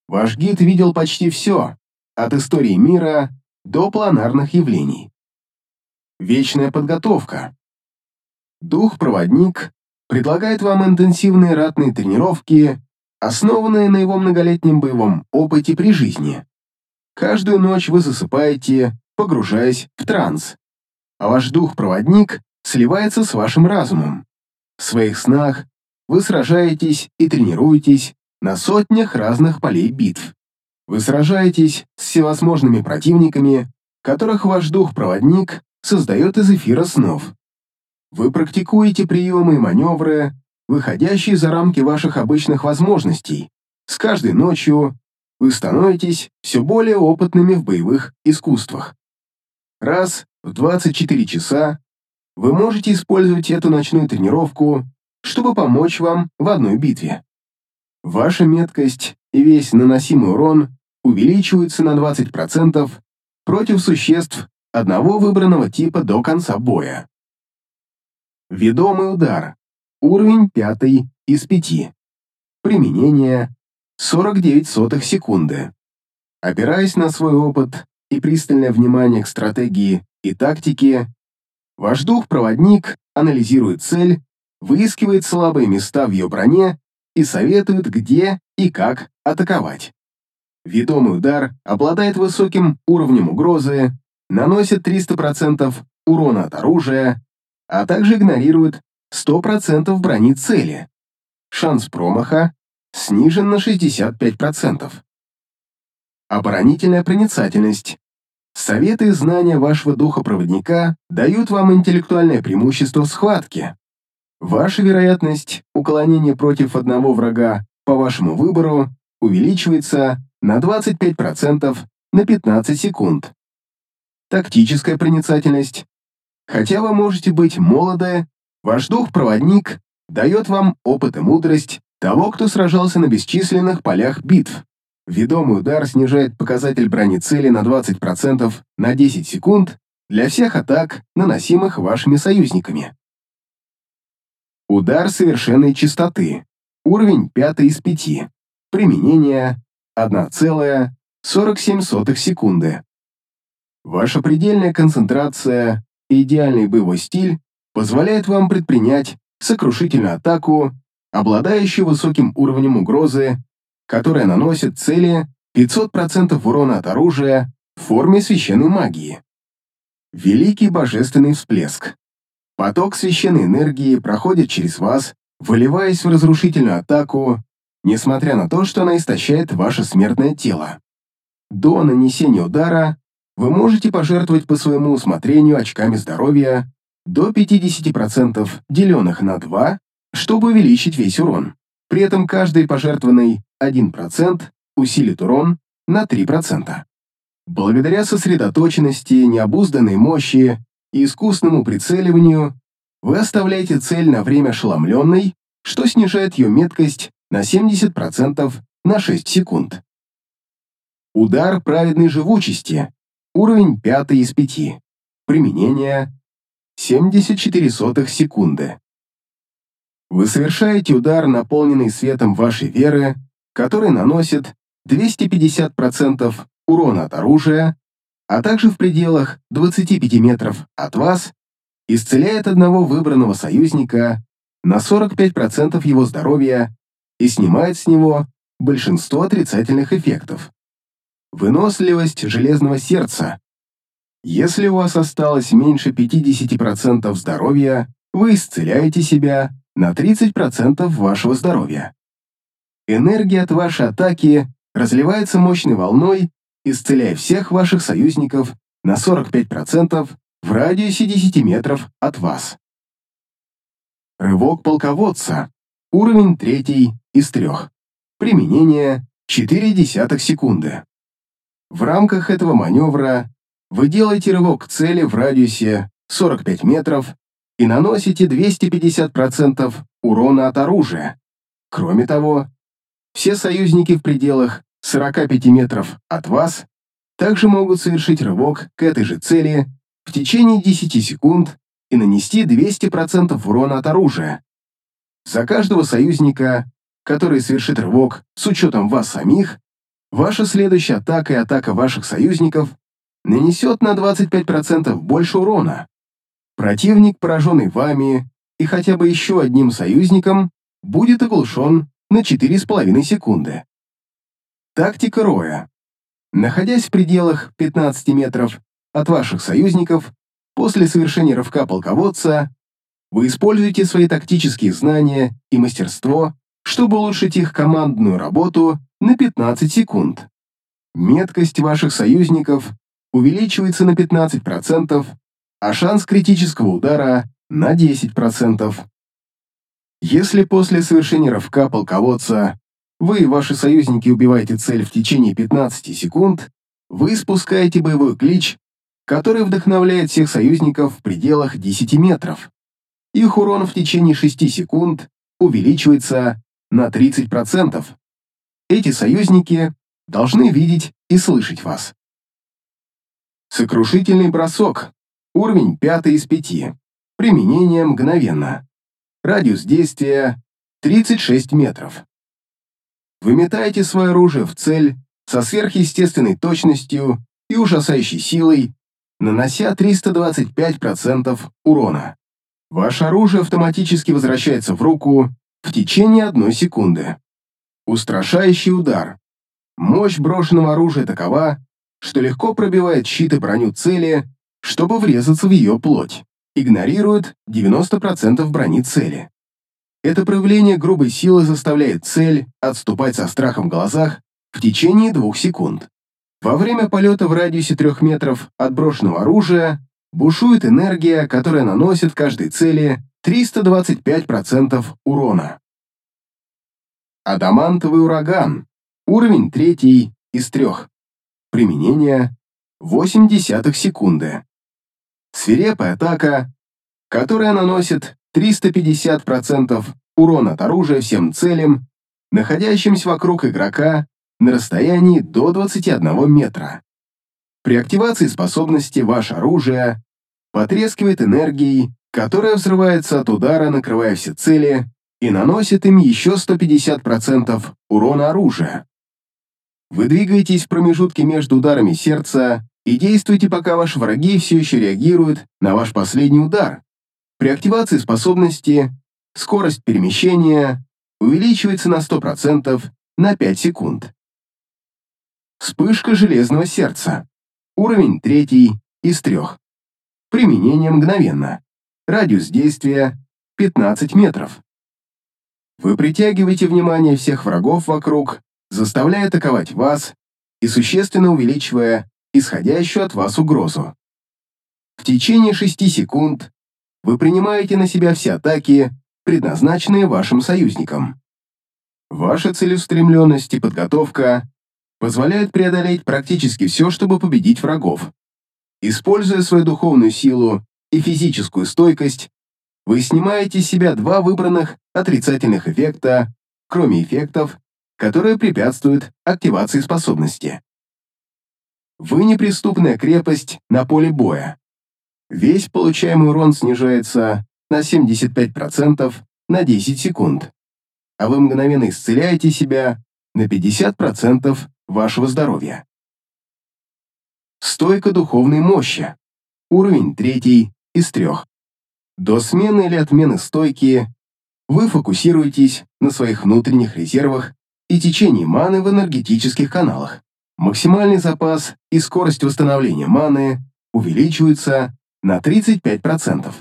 Ваш гид видел почти все, от истории мира до планарных явлений. Вечная подготовка. Дух-проводник предлагает вам интенсивные ратные тренировки, основанные на его многолетнем боевом опыте при жизни. Каждую ночь вы засыпаете, погружаясь в транс, а ваш дух-проводник сливается с вашим разумом. В своих снах вы сражаетесь и тренируетесь на сотнях разных полей битв. Вы сражаетесь с всевозможными противниками, которых ваш дух-проводник создает из эфира снов. Вы практикуете приемы и маневры, выходящие за рамки ваших обычных возможностей. С каждой ночью вы становитесь все более опытными в боевых искусствах. Раз в 24 часа вы можете использовать эту ночную тренировку, чтобы помочь вам в одной битве. Ваша меткость и весь наносимый урон увеличиваются на 20% против существ одного выбранного типа до конца боя. Ведомый удар. Уровень 5 из 5. Применение 49 сотых секунды. Опираясь на свой опыт и пристальное внимание к стратегии и тактике, Ваш дух-проводник анализирует цель, выискивает слабые места в ее броне и советует, где и как атаковать. Ведомый удар обладает высоким уровнем угрозы, наносит 300% урона от оружия, а также игнорирует 100% брони цели. Шанс промаха снижен на 65%. Оборонительная проницательность Советы и знания вашего духа-проводника дают вам интеллектуальное преимущество в схватке. Ваша вероятность уклонения против одного врага по вашему выбору увеличивается на 25% на 15 секунд. Тактическая проницательность. Хотя вы можете быть молоды, ваш дух-проводник дает вам опыт и мудрость того, кто сражался на бесчисленных полях битв. Ведомый удар снижает показатель брони цели на 20% на 10 секунд для всех атак, наносимых вашими союзниками. Удар совершенной частоты. Уровень 5 из 5. Применение 1,47 секунды. Ваша предельная концентрация и идеальный боевой стиль позволяет вам предпринять сокрушительную атаку, обладающую высоким уровнем угрозы которая наносит цели 500% урона от оружия в форме священной магии. Великий божественный всплеск. Поток священной энергии проходит через вас, выливаясь в разрушительную атаку, несмотря на то, что она истощает ваше смертное тело. До нанесения удара вы можете пожертвовать по своему усмотрению очками здоровья до 50%, деленных на 2, чтобы увеличить весь урон. При этом каждый пожертвованный 1% усилит урон на 3%. Благодаря сосредоточенности, необузданной мощи и искусному прицеливанию вы оставляете цель на время ошеломленной, что снижает ее меткость на 70% на 6 секунд. Удар праведной живучести. Уровень 5 из 5. Применение 74 сотых секунды. Вы совершаете удар, наполненный светом вашей веры, который наносит 250% урона от оружия, а также в пределах 25 метров от вас исцеляет одного выбранного союзника на 45% его здоровья и снимает с него большинство отрицательных эффектов. Выносливость железного сердца. Если у вас осталось меньше 50% здоровья, вы исцеляете себя на 30% вашего здоровья. Энергия от вашей атаки разливается мощной волной, исцеляя всех ваших союзников на 45% в радиусе 10 метров от вас. Рывок полководца. Уровень 3 из 3. Применение 4 десятых секунды. В рамках этого маневра вы делаете рывок к цели в радиусе 45 метров и наносите 250% урона от оружия. Кроме того, все союзники в пределах 45 метров от вас также могут совершить рывок к этой же цели в течение 10 секунд и нанести 200% урона от оружия. За каждого союзника, который совершит рывок с учетом вас самих, ваша следующая атака и атака ваших союзников нанесет на 25% больше урона. Противник, пораженный вами и хотя бы еще одним союзником, будет оглушен на 4,5 секунды. Тактика Роя. Находясь в пределах 15 метров от ваших союзников, после совершения рывка полководца, вы используете свои тактические знания и мастерство, чтобы улучшить их командную работу на 15 секунд. Меткость ваших союзников увеличивается на 15%, а шанс критического удара на 10%. Если после совершения рывка полководца вы и ваши союзники убиваете цель в течение 15 секунд, вы спускаете боевой клич, который вдохновляет всех союзников в пределах 10 метров. Их урон в течение 6 секунд увеличивается на 30%. Эти союзники должны видеть и слышать вас. Сокрушительный бросок. Уровень 5 из 5. Применение мгновенно. Радиус действия 36 метров. Вы метаете свое оружие в цель со сверхъестественной точностью и ужасающей силой, нанося 325% урона. Ваше оружие автоматически возвращается в руку в течение одной секунды. Устрашающий удар. Мощь брошенного оружия такова, что легко пробивает щит и броню цели, чтобы врезаться в ее плоть игнорирует 90% брони цели. Это проявление грубой силы заставляет цель отступать со страхом в глазах в течение двух секунд. Во время полета в радиусе трех метров от брошенного оружия бушует энергия, которая наносит каждой цели 325% урона. Адамантовый ураган. Уровень третий из трех. Применение 8 десятых секунды. Свирепая атака, которая наносит 350% урона от оружия всем целям, находящимся вокруг игрока на расстоянии до 21 метра. При активации способности ваше оружие потрескивает энергией, которая взрывается от удара, накрывая все цели, и наносит им еще 150% урона оружия. Вы двигаетесь в промежутке между ударами сердца и действуйте, пока ваши враги все еще реагируют на ваш последний удар. При активации способности скорость перемещения увеличивается на 100% на 5 секунд. Вспышка железного сердца. Уровень третий из трех. Применение мгновенно. Радиус действия 15 метров. Вы притягиваете внимание всех врагов вокруг, заставляя атаковать вас и существенно увеличивая исходящую от вас угрозу. В течение 6 секунд вы принимаете на себя все атаки, предназначенные вашим союзникам. Ваша целеустремленность и подготовка позволяют преодолеть практически все, чтобы победить врагов. Используя свою духовную силу и физическую стойкость, вы снимаете с себя два выбранных отрицательных эффекта, кроме эффектов, которые препятствуют активации способности. Вы неприступная крепость на поле боя. Весь получаемый урон снижается на 75% на 10 секунд, а вы мгновенно исцеляете себя на 50% вашего здоровья. Стойка духовной мощи. Уровень третий из трех. До смены или отмены стойки вы фокусируетесь на своих внутренних резервах и течении маны в энергетических каналах. Максимальный запас и скорость восстановления маны увеличиваются на 35%.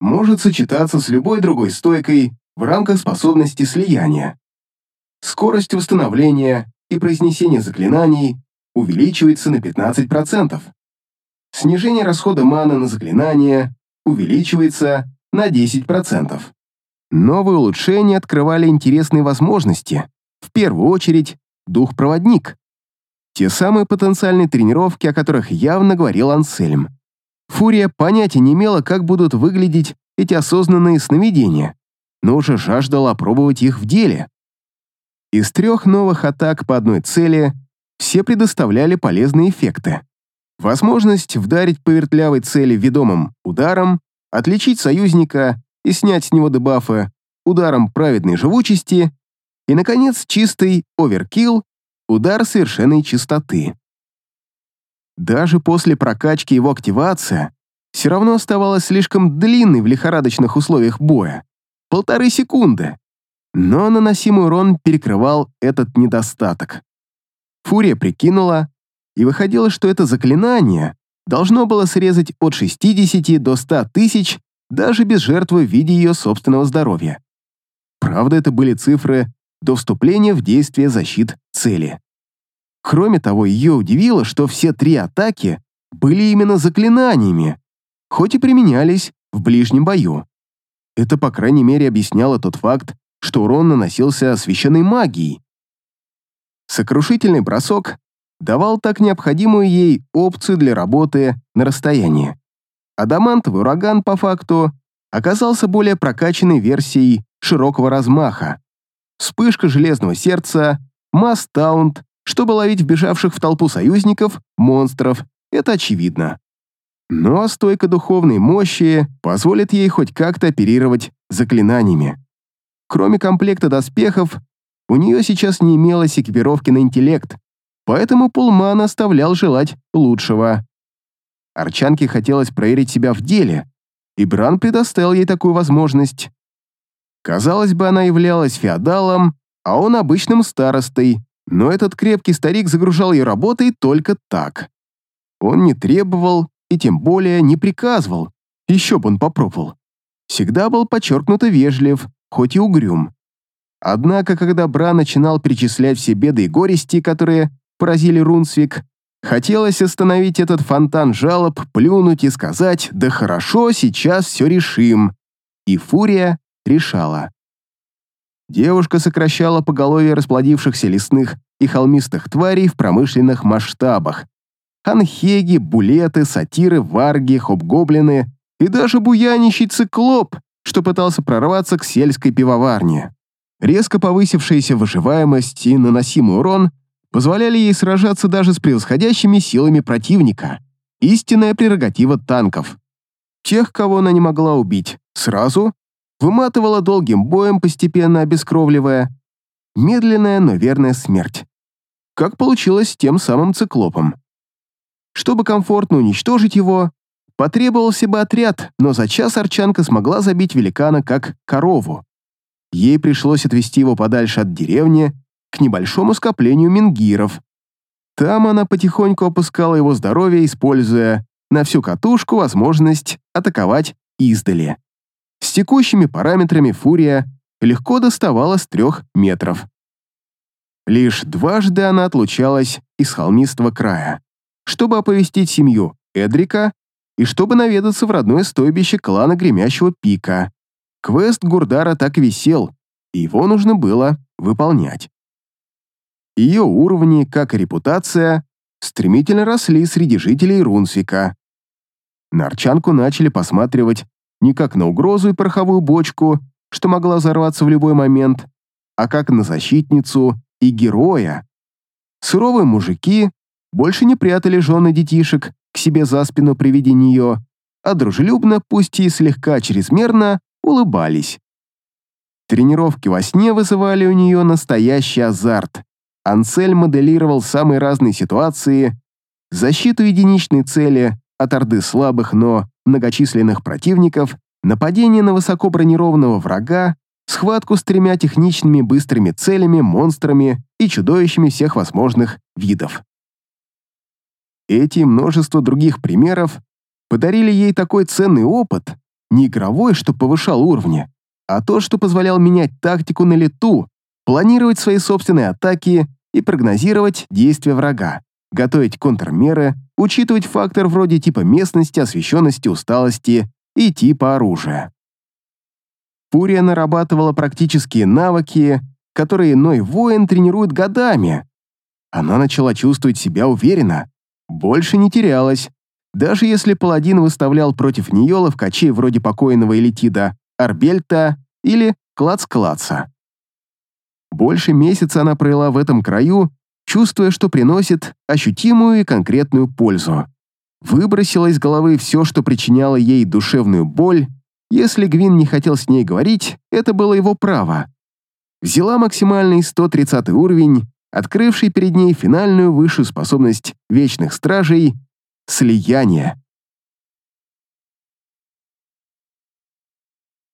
Может сочетаться с любой другой стойкой в рамках способности слияния. Скорость восстановления и произнесения заклинаний увеличивается на 15%. Снижение расхода маны на заклинания увеличивается на 10%. Новые улучшения открывали интересные возможности. В первую очередь, дух-проводник. Те самые потенциальные тренировки, о которых явно говорил Ансельм. Фурия понятия не имела, как будут выглядеть эти осознанные сновидения, но уже жаждала опробовать их в деле. Из трех новых атак по одной цели все предоставляли полезные эффекты. Возможность вдарить по вертлявой цели ведомым ударом, отличить союзника и снять с него дебафы ударом праведной живучести и, наконец, чистый оверкилл, удар совершенной чистоты. Даже после прокачки его активация все равно оставалась слишком длинной в лихорадочных условиях боя. Полторы секунды. Но наносимый урон перекрывал этот недостаток. Фурия прикинула, и выходило, что это заклинание должно было срезать от 60 до 100 тысяч даже без жертвы в виде ее собственного здоровья. Правда, это были цифры до вступления в действие защит цели. Кроме того, ее удивило, что все три атаки были именно заклинаниями, хоть и применялись в ближнем бою. Это, по крайней мере, объясняло тот факт, что урон наносился священной магией. Сокрушительный бросок давал так необходимую ей опцию для работы на расстоянии. Адамантовый ураган, по факту, оказался более прокачанной версией широкого размаха. Вспышка железного сердца, масс-таунт, чтобы ловить вбежавших в толпу союзников, монстров, это очевидно. Но стойка духовной мощи позволит ей хоть как-то оперировать заклинаниями. Кроме комплекта доспехов, у нее сейчас не имелось экипировки на интеллект, поэтому Пулман оставлял желать лучшего. Арчанке хотелось проверить себя в деле, и Бран предоставил ей такую возможность. Казалось бы, она являлась феодалом, а он обычным старостой, но этот крепкий старик загружал ее работой только так. Он не требовал и тем более не приказывал, еще бы он попробовал. Всегда был подчеркнуто вежлив, хоть и угрюм. Однако, когда Бра начинал перечислять все беды и горести, которые поразили Рунсвик, хотелось остановить этот фонтан жалоб, плюнуть и сказать «Да хорошо, сейчас все решим». И Фурия решала. Девушка сокращала поголовье расплодившихся лесных и холмистых тварей в промышленных масштабах. Анхеги, булеты, сатиры, варги, хобгоблины и даже буянищий циклоп, что пытался прорваться к сельской пивоварне. Резко повысившаяся выживаемость и наносимый урон позволяли ей сражаться даже с превосходящими силами противника. Истинная прерогатива танков. Тех, кого она не могла убить сразу, выматывала долгим боем, постепенно обескровливая. Медленная, но верная смерть. Как получилось с тем самым циклопом. Чтобы комфортно уничтожить его, потребовался бы отряд, но за час Арчанка смогла забить великана как корову. Ей пришлось отвезти его подальше от деревни, к небольшому скоплению мингиров. Там она потихоньку опускала его здоровье, используя на всю катушку возможность атаковать издали. С текущими параметрами Фурия легко доставала с трех метров. Лишь дважды она отлучалась из холмистого края, чтобы оповестить семью Эдрика и чтобы наведаться в родное стойбище клана Гремящего Пика. Квест Гурдара так висел, и его нужно было выполнять. Ее уровни, как и репутация, стремительно росли среди жителей Рунсвика. На Арчанку начали посматривать не как на угрозу и пороховую бочку, что могла взорваться в любой момент, а как на защитницу и героя. Суровые мужики больше не прятали жены детишек к себе за спину при виде нее, а дружелюбно, пусть и слегка чрезмерно, улыбались. Тренировки во сне вызывали у нее настоящий азарт. Ансель моделировал самые разные ситуации, защиту единичной цели от орды слабых, но многочисленных противников, нападение на высоко бронированного врага, схватку с тремя техничными быстрыми целями, монстрами и чудовищами всех возможных видов. Эти множество других примеров подарили ей такой ценный опыт, не игровой, что повышал уровни, а то, что позволял менять тактику на лету, планировать свои собственные атаки и прогнозировать действия врага, готовить контрмеры, учитывать фактор вроде типа местности, освещенности, усталости и типа оружия. Фурия нарабатывала практические навыки, которые иной воин тренирует годами. Она начала чувствовать себя уверенно, больше не терялась, Даже если паладин выставлял против нее ловкачей вроде покойного Элитида Арбельта или Клац-Клаца. Больше месяца она провела в этом краю, чувствуя, что приносит ощутимую и конкретную пользу. Выбросила из головы все, что причиняло ей душевную боль. Если Гвин не хотел с ней говорить, это было его право. Взяла максимальный 130 уровень, открывший перед ней финальную высшую способность Вечных Стражей — слияние.